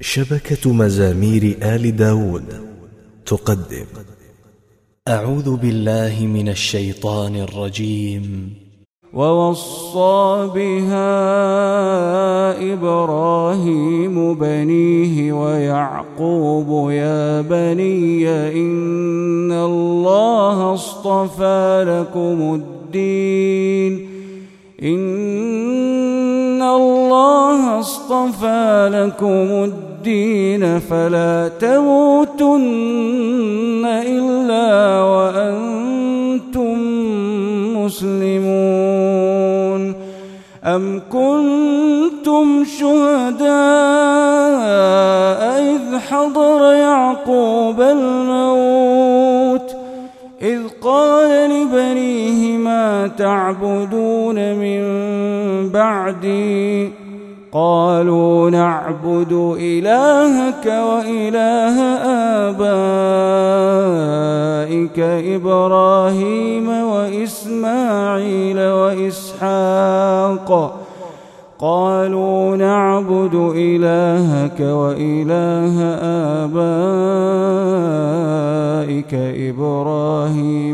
شبكة مزامير آل داود تقدم. أعوذ بالله من الشيطان الرجيم. ووصى بها إبراهيم بنيه ويعقوب يا بني إن الله اصطفى لكم الدين. إن أصطفى لكم الدين فلا تموتن إلا وأنتم مسلمون أم كنتم شهداء إذ حضر يعقوب الموت إذ قال لبنيه ما تعبدون من بعدي قالوا نعبد إلهك وإله آبائك إبراهيم وإسماعيل وإسحاق. قالوا نعبد إلهك وإله آبائك إبراهيم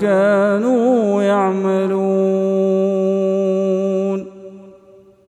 كانوا يعملون.